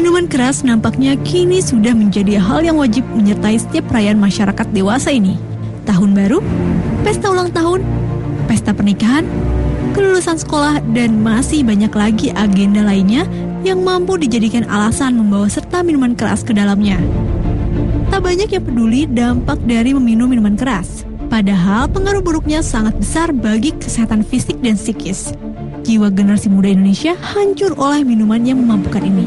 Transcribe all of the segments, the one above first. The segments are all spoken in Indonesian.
Minuman keras nampaknya kini sudah menjadi hal yang wajib menyertai setiap perayaan masyarakat dewasa ini. Tahun baru, pesta ulang tahun, pesta pernikahan, kelulusan sekolah, dan masih banyak lagi agenda lainnya yang mampu dijadikan alasan membawa serta minuman keras ke dalamnya. Tak banyak yang peduli dampak dari meminum minuman keras. Padahal pengaruh buruknya sangat besar bagi kesehatan fisik dan psikis jiwa generasi muda Indonesia hancur oleh minuman yang memabukkan ini.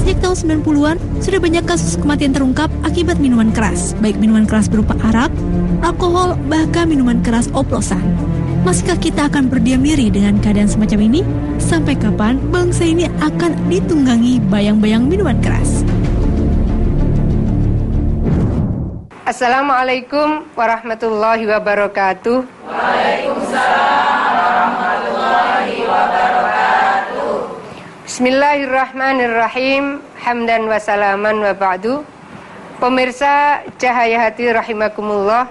Sejak tahun 90-an, sudah banyak kasus kematian terungkap akibat minuman keras, baik minuman keras berupa arak, alkohol, bahkan minuman keras oplosan. Masihkah kita akan berdiam diri dengan keadaan semacam ini? Sampai kapan bangsa ini akan ditunggangi bayang-bayang minuman keras? Assalamualaikum warahmatullahi wabarakatuh. Waalaikumsalam Bismillahirrahmanirrahim. Hamdan wa salaman wa ba'du. Pemirsa Cahaya Hati rahimakumullah.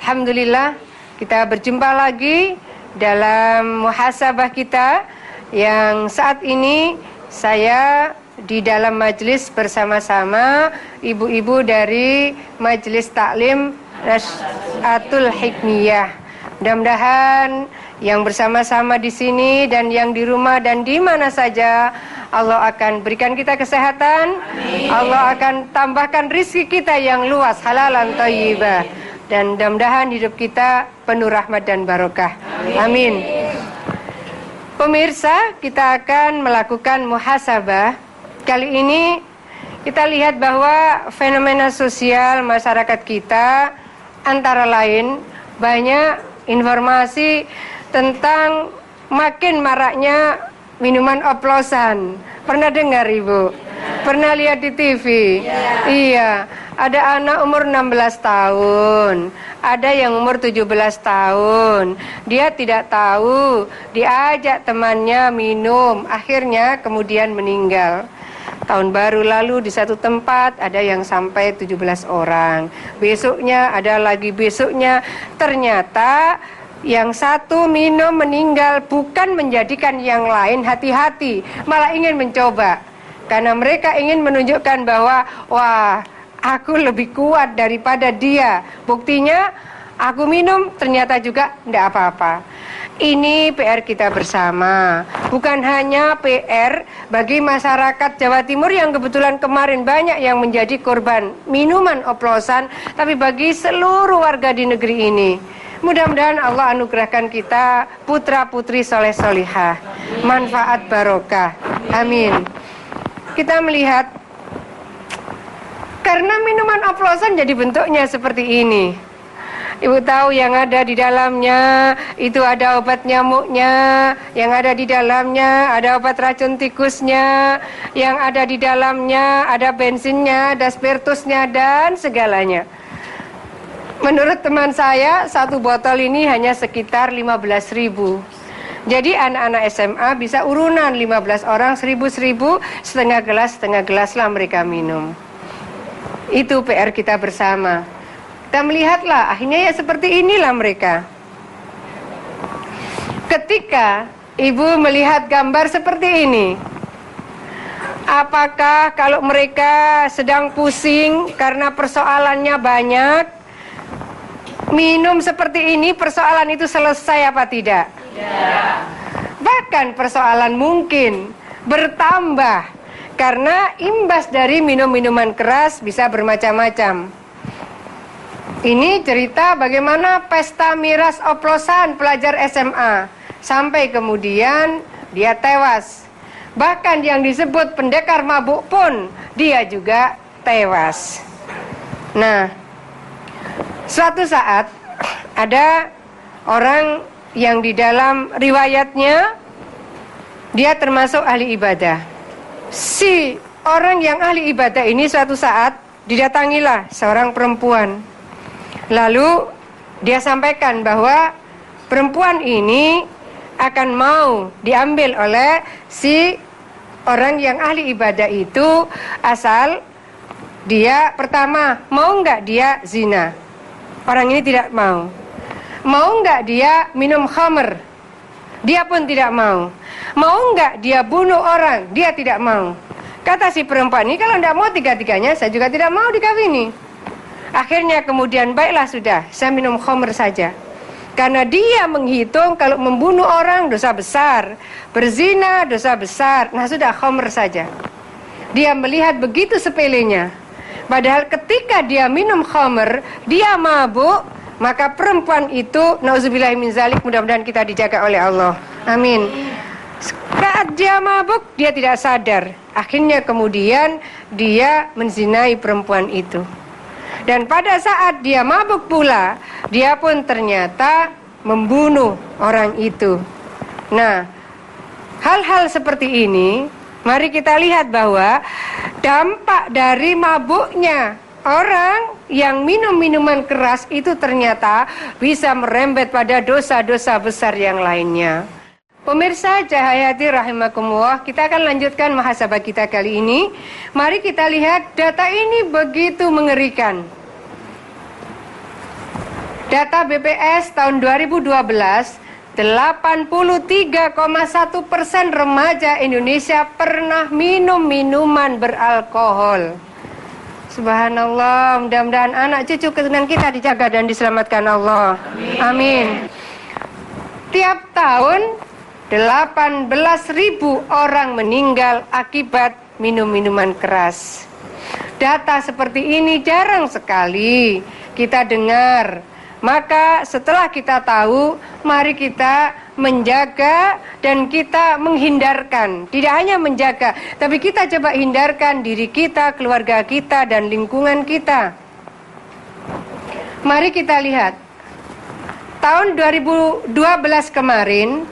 Alhamdulillah kita berjumpa lagi dalam muhasabah kita yang saat ini saya di dalam majelis bersama-sama ibu-ibu dari Majelis Taklim Atul Hikmiyah. Mudah-mudahan yang bersama-sama di sini dan yang di rumah dan di mana saja Allah akan berikan kita kesehatan. Amin. Allah akan tambahkan rizki kita yang luas halalan thayyibah dan mudah-mudahan hidup kita penuh rahmat dan barokah. Amin. Amin. Pemirsa, kita akan melakukan muhasabah Kali ini kita lihat bahwa fenomena sosial masyarakat kita antara lain banyak informasi tentang makin maraknya minuman oplosan. Pernah dengar Ibu? Pernah lihat di TV? Ya. Iya, ada anak umur 16 tahun, ada yang umur 17 tahun. Dia tidak tahu, diajak temannya minum, akhirnya kemudian meninggal tahun baru lalu di satu tempat ada yang sampai 17 orang. Besoknya ada lagi besoknya ternyata yang satu minum meninggal bukan menjadikan yang lain hati-hati, malah ingin mencoba. Karena mereka ingin menunjukkan bahwa wah, aku lebih kuat daripada dia. Buktinya aku minum ternyata juga tidak apa-apa. Ini PR kita bersama, bukan hanya PR bagi masyarakat Jawa Timur yang kebetulan kemarin banyak yang menjadi korban minuman oplosan, tapi bagi seluruh warga di negeri ini. Mudah-mudahan Allah anugerahkan kita putra-putri soleh solihah, manfaat barokah. Amin. Kita melihat karena minuman oplosan jadi bentuknya seperti ini. Ibu tahu yang ada di dalamnya itu ada obat nyamuknya, yang ada di dalamnya ada obat racun tikusnya, yang ada di dalamnya ada bensinnya, ada spiritusnya dan segalanya. Menurut teman saya satu botol ini hanya sekitar 15 ribu. Jadi anak-anak SMA bisa urunan 15 orang seribu-seribu setengah gelas setengah gelas lah mereka minum. Itu PR kita bersama. Kita melihatlah, akhirnya ya seperti inilah mereka. Ketika ibu melihat gambar seperti ini, apakah kalau mereka sedang pusing karena persoalannya banyak, minum seperti ini persoalan itu selesai apa tidak? Tidak. Bahkan persoalan mungkin bertambah karena imbas dari minum minuman keras bisa bermacam-macam. Ini cerita bagaimana pesta miras oplosan pelajar SMA sampai kemudian dia tewas. Bahkan yang disebut pendekar mabuk pun dia juga tewas. Nah, suatu saat ada orang yang di dalam riwayatnya dia termasuk ahli ibadah. Si orang yang ahli ibadah ini suatu saat didatangilah seorang perempuan Lalu dia sampaikan bahwa perempuan ini akan mau diambil oleh si orang yang ahli ibadah itu asal dia pertama mau nggak dia zina. Orang ini tidak mau. Mau nggak dia minum khamer? Dia pun tidak mau. Mau nggak dia bunuh orang? Dia tidak mau. Kata si perempuan ini kalau tidak mau tiga-tiganya saya juga tidak mau dikawini. Akhirnya kemudian baiklah sudah saya minum khamr saja. Karena dia menghitung kalau membunuh orang dosa besar, berzina dosa besar. Nah sudah khamr saja. Dia melihat begitu sepelenya. Padahal ketika dia minum khamr, dia mabuk, maka perempuan itu nauzubillah min zalik mudah-mudahan kita dijaga oleh Allah. Amin. Saat dia mabuk, dia tidak sadar. Akhirnya kemudian dia menzinai perempuan itu. Dan pada saat dia mabuk pula, dia pun ternyata membunuh orang itu. Nah, hal-hal seperti ini, mari kita lihat bahwa dampak dari mabuknya orang yang minum minuman keras itu ternyata bisa merembet pada dosa-dosa besar yang lainnya. Pemirsa Cahayati rahimakumullah, kita akan lanjutkan muhasabah kita kali ini. Mari kita lihat data ini begitu mengerikan. Data BPS tahun 2012, 83,1 persen remaja Indonesia pernah minum minuman beralkohol. Subhanallah, mudah-mudahan anak cucu keturunan kita dijaga dan diselamatkan Allah. Amin. Amin. Tiap tahun 18 ribu orang meninggal akibat minum minuman keras. Data seperti ini jarang sekali kita dengar. Maka setelah kita tahu, mari kita menjaga dan kita menghindarkan. Tidak hanya menjaga, tapi kita coba hindarkan diri kita, keluarga kita, dan lingkungan kita. Mari kita lihat. Tahun 2012 kemarin,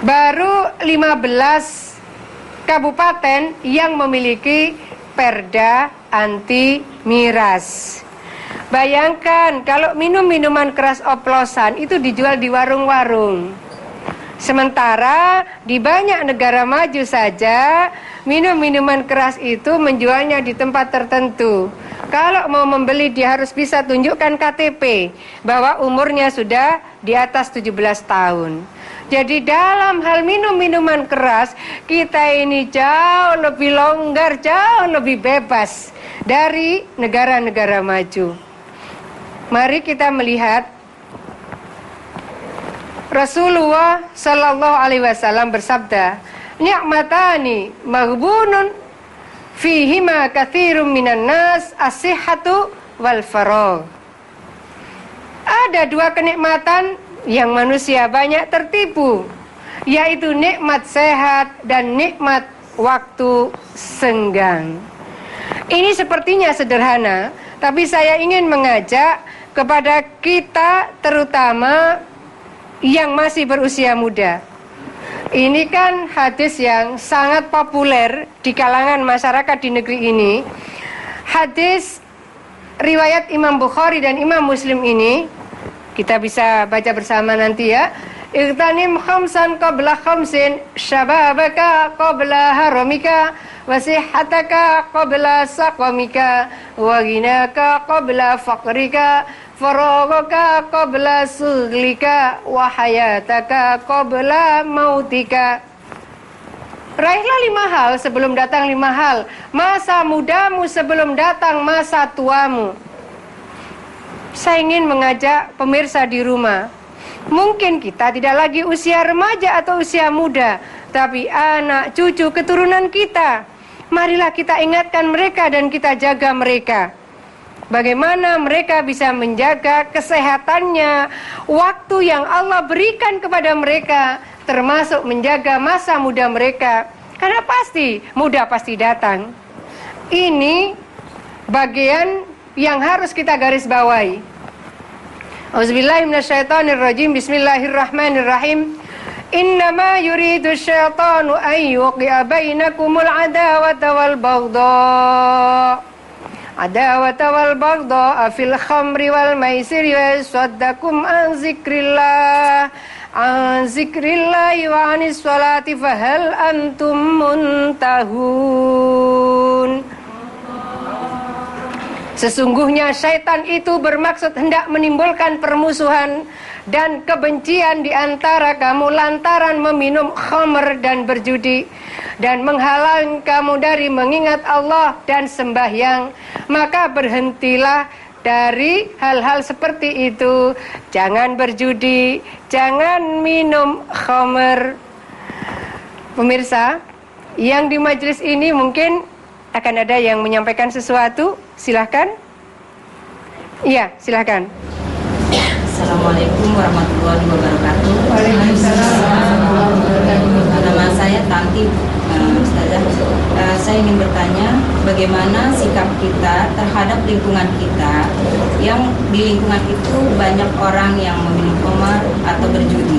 baru 15 kabupaten yang memiliki perda anti miras. Bayangkan kalau minum minuman keras oplosan itu dijual di warung-warung. Sementara di banyak negara maju saja minum minuman keras itu menjualnya di tempat tertentu. Kalau mau membeli dia harus bisa tunjukkan KTP bahwa umurnya sudah di atas 17 tahun. Jadi dalam hal minum minuman keras kita ini jauh lebih longgar, jauh lebih bebas dari negara-negara maju. Mari kita melihat Rasulullah Shallallahu Alaihi Wasallam bersabda, "Ni'matani maghbunun fihima kathirun minan nas asihatu wal faragh." Ada dua kenikmatan yang manusia banyak tertipu yaitu nikmat sehat dan nikmat waktu senggang. Ini sepertinya sederhana, tapi saya ingin mengajak kepada kita terutama yang masih berusia muda. Ini kan hadis yang sangat populer di kalangan masyarakat di negeri ini. Hadis riwayat Imam Bukhari dan Imam Muslim ini kita bisa baca bersama nanti ya. Iqtanim khamsan qabla khamsin Syababaka qabla haramika Wasihataka qabla saqamika Waginaka qabla faqrika Faragaka qabla suglika Wahayataka qabla mautika Raihlah lima hal sebelum datang lima hal Masa mudamu sebelum datang masa tuamu saya ingin mengajak pemirsa di rumah. Mungkin kita tidak lagi usia remaja atau usia muda, tapi anak, cucu, keturunan kita. Marilah kita ingatkan mereka dan kita jaga mereka. Bagaimana mereka bisa menjaga kesehatannya, waktu yang Allah berikan kepada mereka, termasuk menjaga masa muda mereka. Karena pasti muda pasti datang. Ini bagian yang harus kita garis bawahi. Bismillahirrahmanirrahim. إنما يريد الشيطان أن يوقع بينكم العداوة والبغضاء. عداوة والبغضاء في الخمر والميسر ويصدكم عن ذكر الله عن ذكر الله وعن الصلاة فهل أنتم منتهون؟ Sesungguhnya syaitan itu bermaksud hendak menimbulkan permusuhan dan kebencian di antara kamu lantaran meminum khamr dan berjudi dan menghalang kamu dari mengingat Allah dan sembahyang. Maka berhentilah dari hal-hal seperti itu. Jangan berjudi jangan minum khamr. Pemirsa yang di majelis ini mungkin akan ada yang menyampaikan sesuatu silahkan. Iya silahkan. Assalamualaikum warahmatullahi wabarakatuh. Waalaikumsalam. Nama saya Tanti uh, Ustazah. Uh, Saya ingin bertanya Bagaimana sikap kita terhadap lingkungan kita? Yang di lingkungan itu banyak orang yang meminum khamar atau berjudi.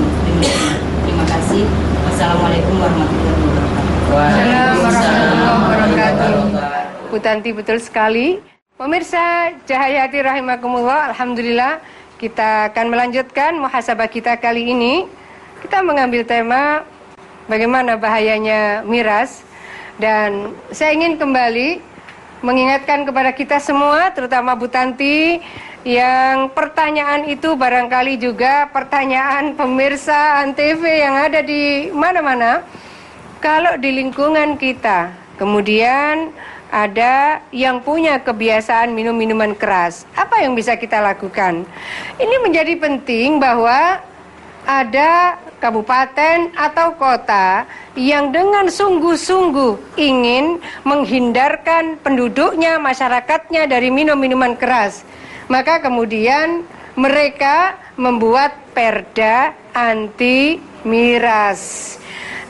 Terima kasih. Wassalamualaikum warahmatullahi wabarakatuh Bu Tanti betul sekali. Pemirsa Cahayati rahimakumullah, alhamdulillah kita akan melanjutkan muhasabah kita kali ini. Kita mengambil tema bagaimana bahayanya miras dan saya ingin kembali mengingatkan kepada kita semua terutama Bu Tanti yang pertanyaan itu barangkali juga pertanyaan pemirsa Antv yang ada di mana-mana. Kalau di lingkungan kita, kemudian ada yang punya kebiasaan minum minuman keras, apa yang bisa kita lakukan? Ini menjadi penting bahwa ada kabupaten atau kota yang dengan sungguh-sungguh ingin menghindarkan penduduknya, masyarakatnya dari minum minuman keras. Maka kemudian mereka membuat perda anti miras.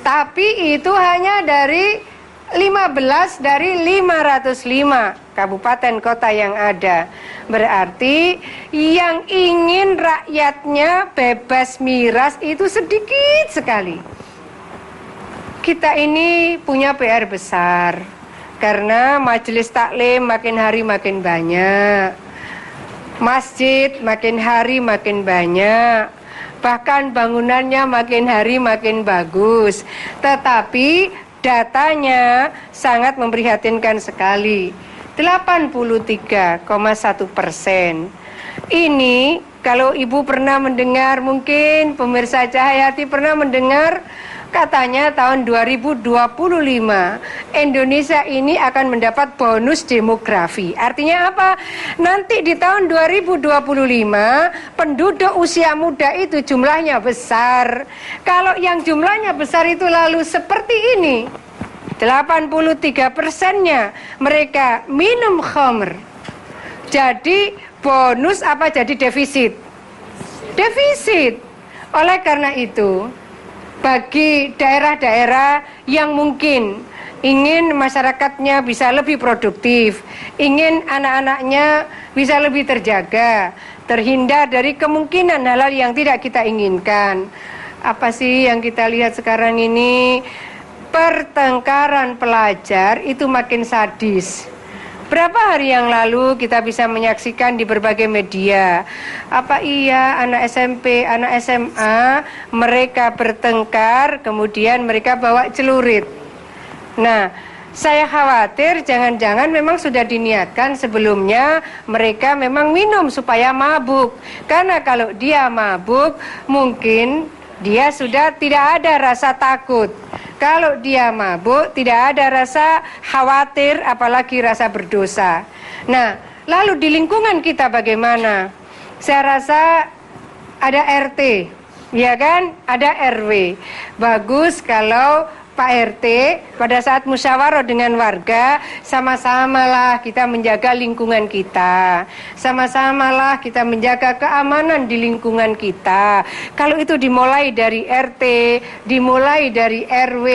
Tapi itu hanya dari 15 dari 505 kabupaten kota yang ada. Berarti yang ingin rakyatnya bebas miras itu sedikit sekali. Kita ini punya PR besar karena majelis taklim makin hari makin banyak. Masjid makin hari makin banyak bahkan bangunannya makin hari makin bagus. Tetapi datanya sangat memprihatinkan sekali. 83,1 persen. Ini kalau ibu pernah mendengar, mungkin pemirsa Cahayati pernah mendengar Katanya tahun 2025 Indonesia ini akan mendapat bonus demografi. Artinya apa? Nanti di tahun 2025 penduduk usia muda itu jumlahnya besar. Kalau yang jumlahnya besar itu lalu seperti ini. 83 persennya mereka minum khamr. Jadi bonus apa jadi defisit? Defisit. Oleh karena itu, bagi daerah-daerah yang mungkin ingin masyarakatnya bisa lebih produktif, ingin anak-anaknya bisa lebih terjaga, terhindar dari kemungkinan hal-hal yang tidak kita inginkan. Apa sih yang kita lihat sekarang ini? Pertengkaran pelajar itu makin sadis. Berapa hari yang lalu kita bisa menyaksikan di berbagai media? Apa iya anak SMP, anak SMA Mereka bertengkar kemudian mereka bawa celurit? Nah saya khawatir jangan-jangan memang sudah diniatkan sebelumnya mereka memang minum supaya mabuk. Karena kalau dia mabuk mungkin dia sudah tidak ada rasa takut kalau dia mabuk tidak ada rasa khawatir apalagi rasa berdosa. Nah, lalu di lingkungan kita bagaimana? Saya rasa ada RT, ya kan? Ada RW. Bagus kalau Pak RT pada saat musyawarah dengan warga sama-samalah kita menjaga lingkungan kita. Sama-samalah kita menjaga keamanan di lingkungan kita. Kalau itu dimulai dari RT dimulai dari RW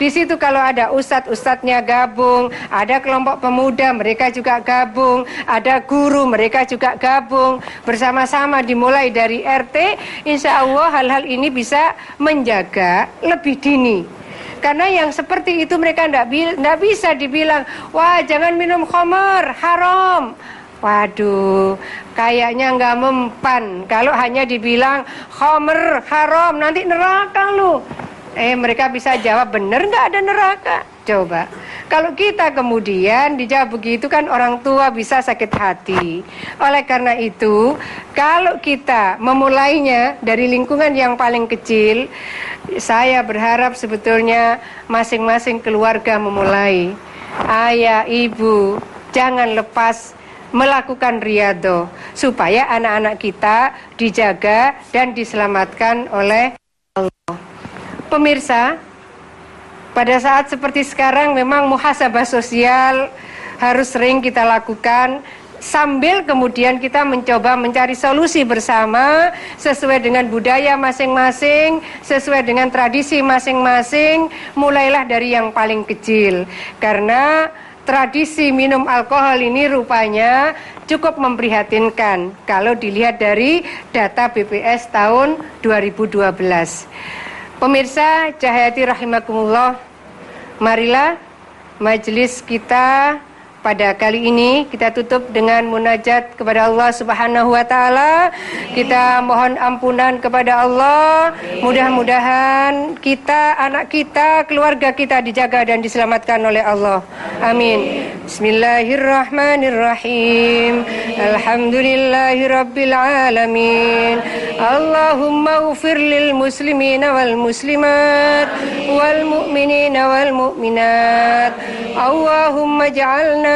di situ kalau ada ustadz-ustadznya gabung ada kelompok pemuda mereka juga gabung ada guru mereka juga gabung. Bersama-sama dimulai dari RT insya Allah hal-hal ini bisa menjaga lebih dini karena yang seperti itu mereka tidak bisa dibilang, wah jangan minum khamar, haram. Waduh, kayaknya nggak mempan. Kalau hanya dibilang khamar haram, nanti neraka lu. Eh mereka bisa jawab bener nggak ada neraka? Coba, kalau kita kemudian dijawab begitu kan orang tua bisa sakit hati. Oleh karena itu, kalau kita memulainya dari lingkungan yang paling kecil, saya berharap sebetulnya masing-masing keluarga memulai. Ayah, ibu, jangan lepas melakukan riado supaya anak-anak kita dijaga dan diselamatkan oleh Allah. Pemirsa, pada saat seperti sekarang memang muhasabah sosial harus sering kita lakukan sambil kemudian kita mencoba mencari solusi bersama sesuai dengan budaya masing-masing, sesuai dengan tradisi masing-masing, mulailah dari yang paling kecil. Karena tradisi minum alkohol ini rupanya cukup memprihatinkan kalau dilihat dari data BPS tahun 2012. Pemirsa Cahayati rahimakumullah, marilah majelis kita pada kali ini kita tutup dengan munajat kepada Allah Subhanahu wa taala. Kita mohon ampunan kepada Allah. Mudah-mudahan kita, anak kita, keluarga kita dijaga dan diselamatkan oleh Allah. Amin. Bismillahirrahmanirrahim. Alhamdulillahirabbil alamin. Allahumma ufir lil muslimina wal muslimat wal mu'minina wal mu'minat. Allahumma ja'alna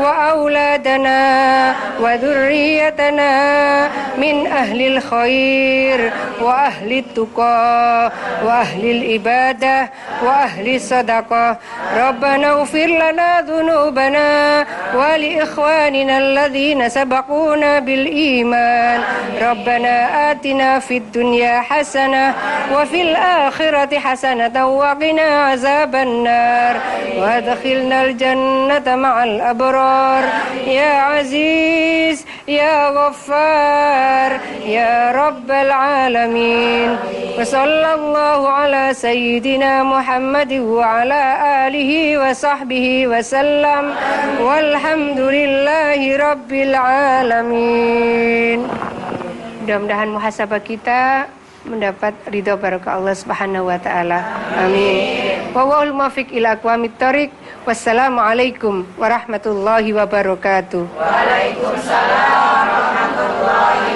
وأولادنا وذريتنا من أهل الخير وأهل التقى وأهل الإبادة وأهل الصدقة. ربنا اغفر لنا ذنوبنا ولإخواننا الذين سبقونا بالإيمان. ربنا آتنا في الدنيا حسنة وفي الآخرة حسنة وقنا عذاب النار. وادخلنا الجنة مع الأبرار. يا عزيز يا غفار يا رب العالمين وصلى الله على سيدنا محمد وعلى آله وصحبه وسلم والحمد لله رب العالمين Mudah-mudahan muhasabah kita mendapat ridho barokah Allah Subhanahu wa taala. Amin. Wa wal muwaffiq ila aqwamit thoriq. Wassalamualaikum warahmatullahi wabarakatuh. Waalaikumsalam warahmatullahi